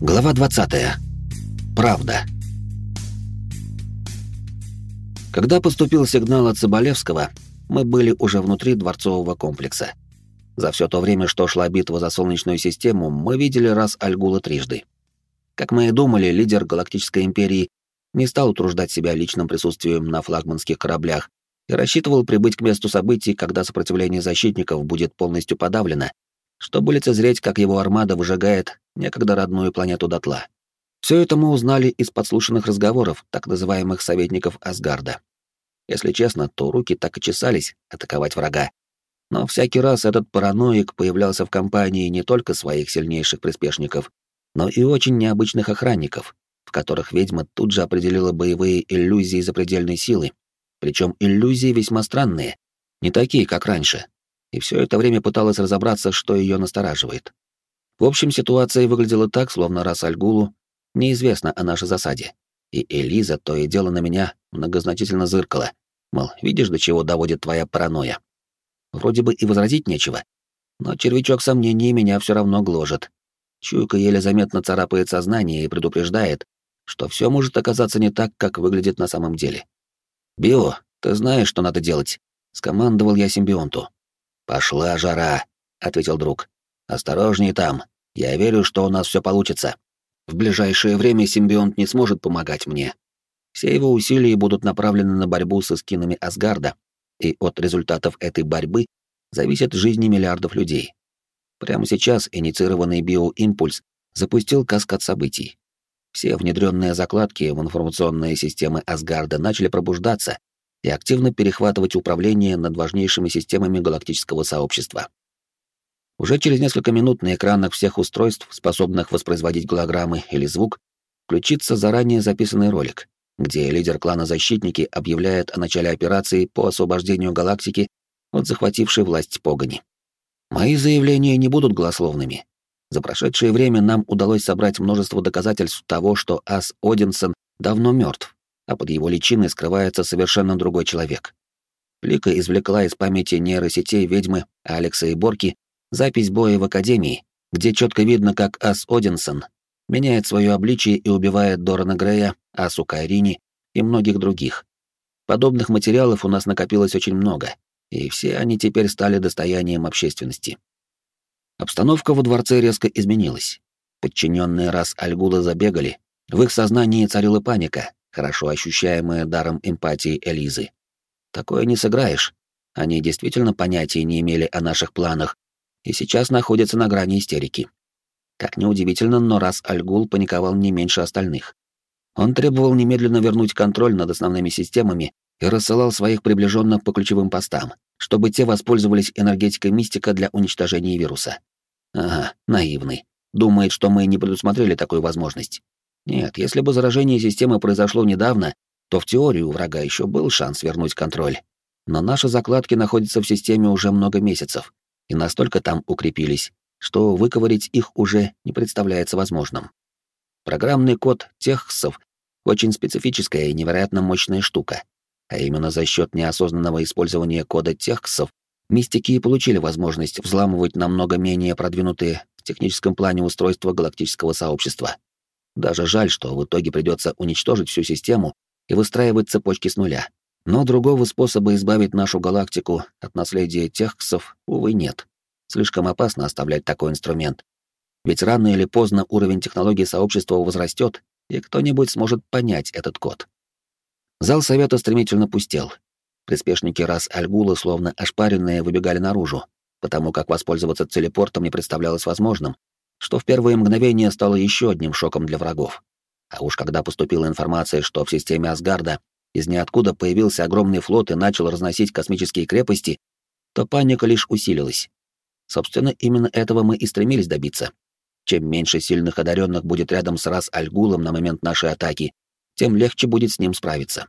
Глава 20. Правда. Когда поступил сигнал от Соболевского, мы были уже внутри дворцового комплекса. За все то время, что шла битва за Солнечную систему, мы видели раз Альгула трижды. Как мы и думали, лидер Галактической империи не стал утруждать себя личным присутствием на флагманских кораблях и рассчитывал прибыть к месту событий, когда сопротивление защитников будет полностью подавлено, чтобы лицезреть, как его армада выжигает некогда родную планету дотла. Все это мы узнали из подслушанных разговоров так называемых советников Асгарда. Если честно, то руки так и чесались атаковать врага. Но всякий раз этот параноик появлялся в компании не только своих сильнейших приспешников, но и очень необычных охранников, в которых ведьма тут же определила боевые иллюзии запредельной силы, причем иллюзии весьма странные, не такие, как раньше, и все это время пыталась разобраться, что ее настораживает. В общем, ситуация выглядела так, словно раз Альгулу неизвестно о нашей засаде. И Элиза то и дело на меня многозначительно зыркала, мол, видишь, до чего доводит твоя паранойя. Вроде бы и возразить нечего, но червячок сомнений меня все равно гложет. Чуйка еле заметно царапает сознание и предупреждает, что все может оказаться не так, как выглядит на самом деле. «Био, ты знаешь, что надо делать?» — скомандовал я симбионту. «Пошла жара», — ответил друг. «Осторожней там. Я верю, что у нас все получится. В ближайшее время симбионт не сможет помогать мне. Все его усилия будут направлены на борьбу со скинами Асгарда, и от результатов этой борьбы зависят жизни миллиардов людей. Прямо сейчас инициированный биоимпульс запустил каскад событий. Все внедренные закладки в информационные системы Асгарда начали пробуждаться и активно перехватывать управление над важнейшими системами галактического сообщества. Уже через несколько минут на экранах всех устройств, способных воспроизводить голограммы или звук, включится заранее записанный ролик, где лидер клана Защитники объявляет о начале операции по освобождению галактики от захватившей власть погони. Мои заявления не будут голословными. За прошедшее время нам удалось собрать множество доказательств того, что Ас Одинсон давно мертв, а под его личиной скрывается совершенно другой человек. Лика извлекла из памяти нейросетей ведьмы Алекса и Борки запись боя в Академии, где четко видно, как Ас Одинсон меняет свое обличие и убивает Дорана Грея, Асу Кайрини и многих других. Подобных материалов у нас накопилось очень много, и все они теперь стали достоянием общественности. Обстановка во дворце резко изменилась. Подчиненные раз Альгула забегали, в их сознании царила паника, хорошо ощущаемая даром эмпатии Элизы. Такое не сыграешь. Они действительно понятия не имели о наших планах и сейчас находятся на грани истерики. Как неудивительно, но раз Альгул паниковал не меньше остальных. Он требовал немедленно вернуть контроль над основными системами и рассылал своих приближенных по ключевым постам, чтобы те воспользовались энергетикой мистика для уничтожения вируса. Ага, наивный. Думает, что мы не предусмотрели такую возможность. Нет, если бы заражение системы произошло недавно, то в теории у врага еще был шанс вернуть контроль. Но наши закладки находятся в системе уже много месяцев, и настолько там укрепились, что выковырить их уже не представляется возможным. Программный код техсов очень специфическая и невероятно мощная штука, а именно за счет неосознанного использования кода техсов мистики и получили возможность взламывать намного менее продвинутые в техническом плане устройства галактического сообщества. Даже жаль, что в итоге придется уничтожить всю систему и выстраивать цепочки с нуля. Но другого способа избавить нашу галактику от наследия техксов, увы, нет. Слишком опасно оставлять такой инструмент. Ведь рано или поздно уровень технологий сообщества возрастет, и кто-нибудь сможет понять этот код. Зал совета стремительно пустел. Приспешники раз Альгула, словно ошпаренные, выбегали наружу, потому как воспользоваться телепортом не представлялось возможным, что в первые мгновения стало еще одним шоком для врагов. А уж когда поступила информация, что в системе Асгарда из ниоткуда появился огромный флот и начал разносить космические крепости, то паника лишь усилилась. Собственно, именно этого мы и стремились добиться. Чем меньше сильных одаренных будет рядом с Рас Альгулом на момент нашей атаки, тем легче будет с ним справиться.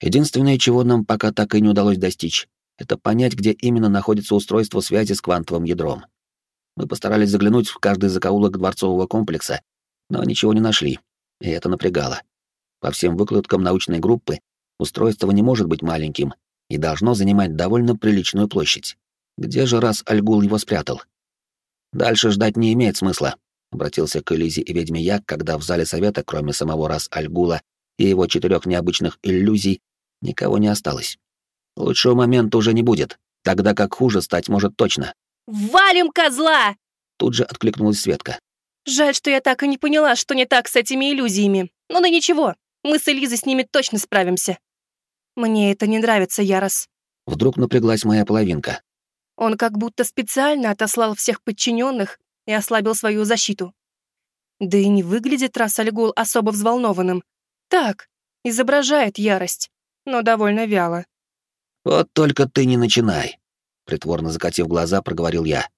Единственное, чего нам пока так и не удалось достичь, это понять, где именно находится устройство связи с квантовым ядром. Мы постарались заглянуть в каждый закоулок дворцового комплекса, но ничего не нашли, и это напрягало. По всем выкладкам научной группы, устройство не может быть маленьким и должно занимать довольно приличную площадь. Где же раз Альгул его спрятал? Дальше ждать не имеет смысла. обратился к Элизе и ведьме я, когда в зале совета, кроме самого Рас Альгула и его четырех необычных иллюзий, никого не осталось. Лучшего момента уже не будет, тогда как хуже стать может точно. «Валим козла!» Тут же откликнулась Светка. «Жаль, что я так и не поняла, что не так с этими иллюзиями. Но да ничего, мы с Элизой с ними точно справимся. Мне это не нравится, Ярос». Вдруг напряглась моя половинка. Он как будто специально отослал всех подчиненных и ослабил свою защиту. Да и не выглядит Расальгул особо взволнованным. Так, изображает ярость, но довольно вяло. «Вот только ты не начинай», — притворно закатив глаза, проговорил я.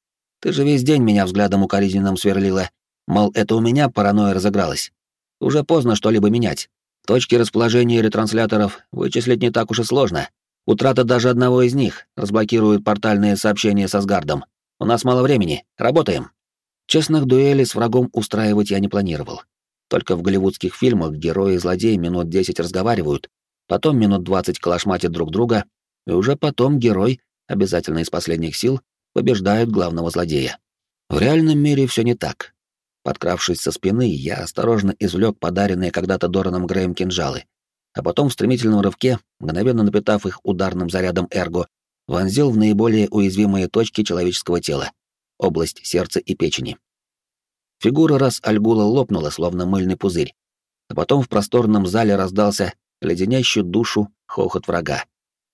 «Ты же весь день меня взглядом укоризненным сверлила. Мол, это у меня паранойя разыгралась. Уже поздно что-либо менять. Точки расположения ретрансляторов вычислить не так уж и сложно. Утрата даже одного из них разблокирует портальные сообщения со Сгардом. У нас мало времени. Работаем. Честных дуэлей с врагом устраивать я не планировал. Только в голливудских фильмах герои и злодеи минут 10 разговаривают, потом минут 20 калашматят друг друга, и уже потом герой, обязательно из последних сил, побеждает главного злодея. В реальном мире все не так. Подкравшись со спины, я осторожно извлек подаренные когда-то Дораном Греем кинжалы, а потом в стремительном рывке, мгновенно напитав их ударным зарядом эрго, вонзил в наиболее уязвимые точки человеческого тела — область сердца и печени. Фигура раз Альгула лопнула, словно мыльный пузырь, а потом в просторном зале раздался леденящий душу хохот врага.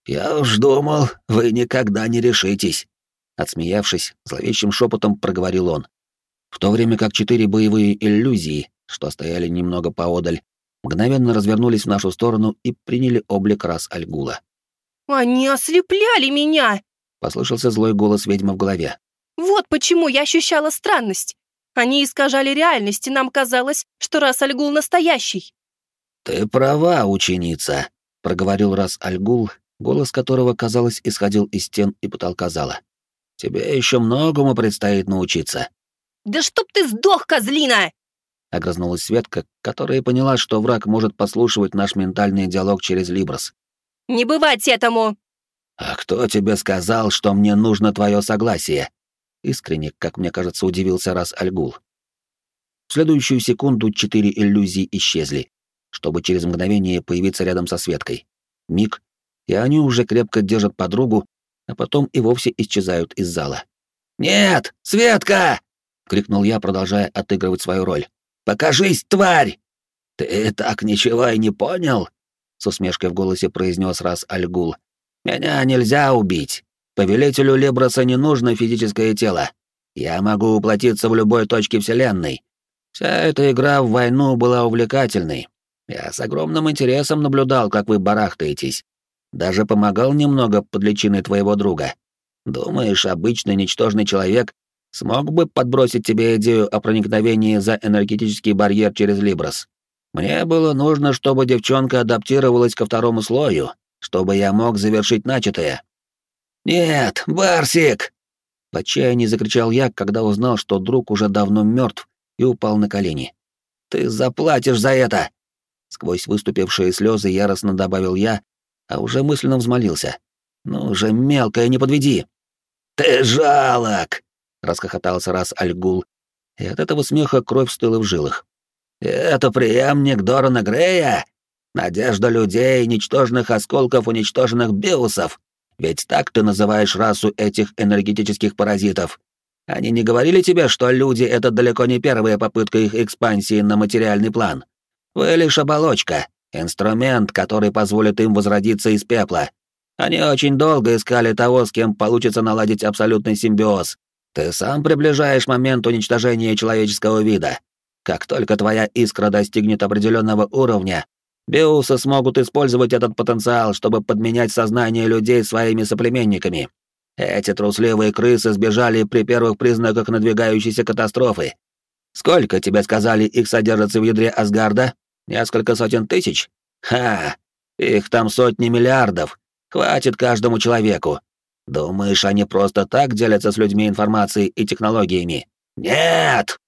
«Я уж думал, вы никогда не решитесь!» Отсмеявшись, зловещим шепотом проговорил он. В то время как четыре боевые иллюзии, что стояли немного поодаль, мгновенно развернулись в нашу сторону и приняли облик раз Альгула. «Они ослепляли меня!» — послышался злой голос ведьмы в голове. «Вот почему я ощущала странность. Они искажали реальность, и нам казалось, что раз Альгул настоящий». «Ты права, ученица», — проговорил раз Альгул, голос которого, казалось, исходил из стен и потолка зала. «Тебе еще многому предстоит научиться». «Да чтоб ты сдох, козлина!» — огрызнулась Светка, которая поняла, что враг может подслушивать наш ментальный диалог через Либрос. «Не бывать этому!» «А кто тебе сказал, что мне нужно твое согласие?» Искренне, как мне кажется, удивился раз Альгул. В следующую секунду четыре иллюзии исчезли, чтобы через мгновение появиться рядом со Светкой. Миг, и они уже крепко держат подругу, а потом и вовсе исчезают из зала. «Нет, Светка!» — крикнул я, продолжая отыгрывать свою роль. Покажись, тварь!» «Ты так ничего и не понял?» — с усмешкой в голосе произнес раз Альгул. «Меня нельзя убить. Повелителю Леброса не нужно физическое тело. Я могу уплотиться в любой точке Вселенной. Вся эта игра в войну была увлекательной. Я с огромным интересом наблюдал, как вы барахтаетесь. Даже помогал немного под личиной твоего друга. Думаешь, обычный ничтожный человек смог бы подбросить тебе идею о проникновении за энергетический барьер через Либрос. Мне было нужно, чтобы девчонка адаптировалась ко второму слою, чтобы я мог завершить начатое. «Нет, Барсик!» В отчаянии закричал я, когда узнал, что друг уже давно мертв и упал на колени. «Ты заплатишь за это!» Сквозь выступившие слезы яростно добавил я, а уже мысленно взмолился. «Ну же, мелкая, не подведи!» «Ты жалок!» — расхохотался раз Альгул, и от этого смеха кровь стыла в жилах. «Это преемник Дорана Грея? Надежда людей, ничтожных осколков уничтоженных биусов. Ведь так ты называешь расу этих энергетических паразитов. Они не говорили тебе, что люди — это далеко не первая попытка их экспансии на материальный план? Вы лишь оболочка, инструмент, который позволит им возродиться из пепла. Они очень долго искали того, с кем получится наладить абсолютный симбиоз, ты сам приближаешь момент уничтожения человеческого вида. Как только твоя искра достигнет определенного уровня, биусы смогут использовать этот потенциал, чтобы подменять сознание людей своими соплеменниками. Эти трусливые крысы сбежали при первых признаках надвигающейся катастрофы. Сколько, тебе сказали, их содержится в ядре Асгарда? Несколько сотен тысяч? Ха! Их там сотни миллиардов. Хватит каждому человеку. Думаешь, они просто так делятся с людьми информацией и технологиями? Нет!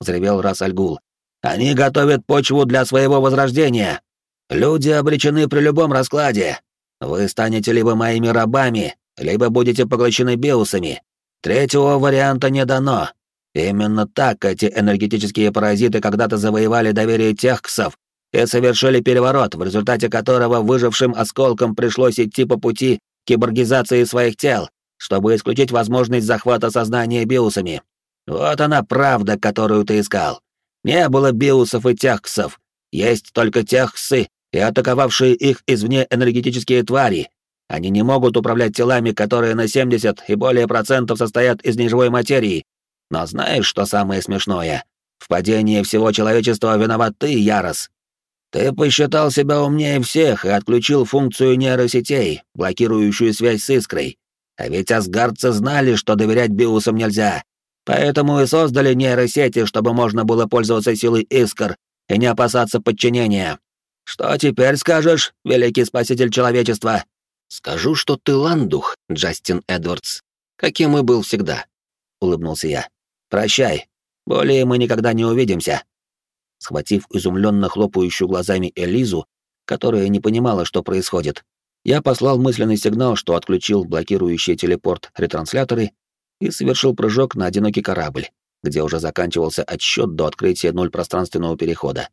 взревел Рас Альгул. Они готовят почву для своего возрождения. Люди обречены при любом раскладе. Вы станете либо моими рабами, либо будете поглощены биусами. Третьего варианта не дано. Именно так эти энергетические паразиты когда-то завоевали доверие техксов и совершили переворот, в результате которого выжившим осколкам пришлось идти по пути киборгизации своих тел, чтобы исключить возможность захвата сознания биусами. Вот она правда, которую ты искал. Не было биусов и техксов, есть только техксы и атаковавшие их извне энергетические твари. Они не могут управлять телами, которые на 70 и более процентов состоят из неживой материи. Но знаешь, что самое смешное? В падении всего человечества виноват ты, Ярос. Ты посчитал себя умнее всех и отключил функцию нейросетей, блокирующую связь с искрой. А ведь асгардцы знали, что доверять биусам нельзя. Поэтому и создали нейросети, чтобы можно было пользоваться силой искр и не опасаться подчинения. Что теперь скажешь, великий спаситель человечества? Скажу, что ты ландух, Джастин Эдвардс, каким и был всегда, улыбнулся я. Прощай. Более мы никогда не увидимся. Схватив изумленно хлопающую глазами Элизу, которая не понимала, что происходит, я послал мысленный сигнал, что отключил блокирующий телепорт ретрансляторы и совершил прыжок на одинокий корабль, где уже заканчивался отсчет до открытия нуль пространственного перехода.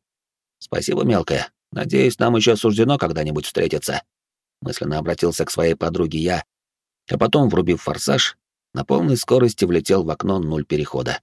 Спасибо, мелкая. Надеюсь, нам еще суждено когда-нибудь встретиться. Мысленно обратился к своей подруге я, а потом, врубив форсаж, на полной скорости влетел в окно нуль перехода.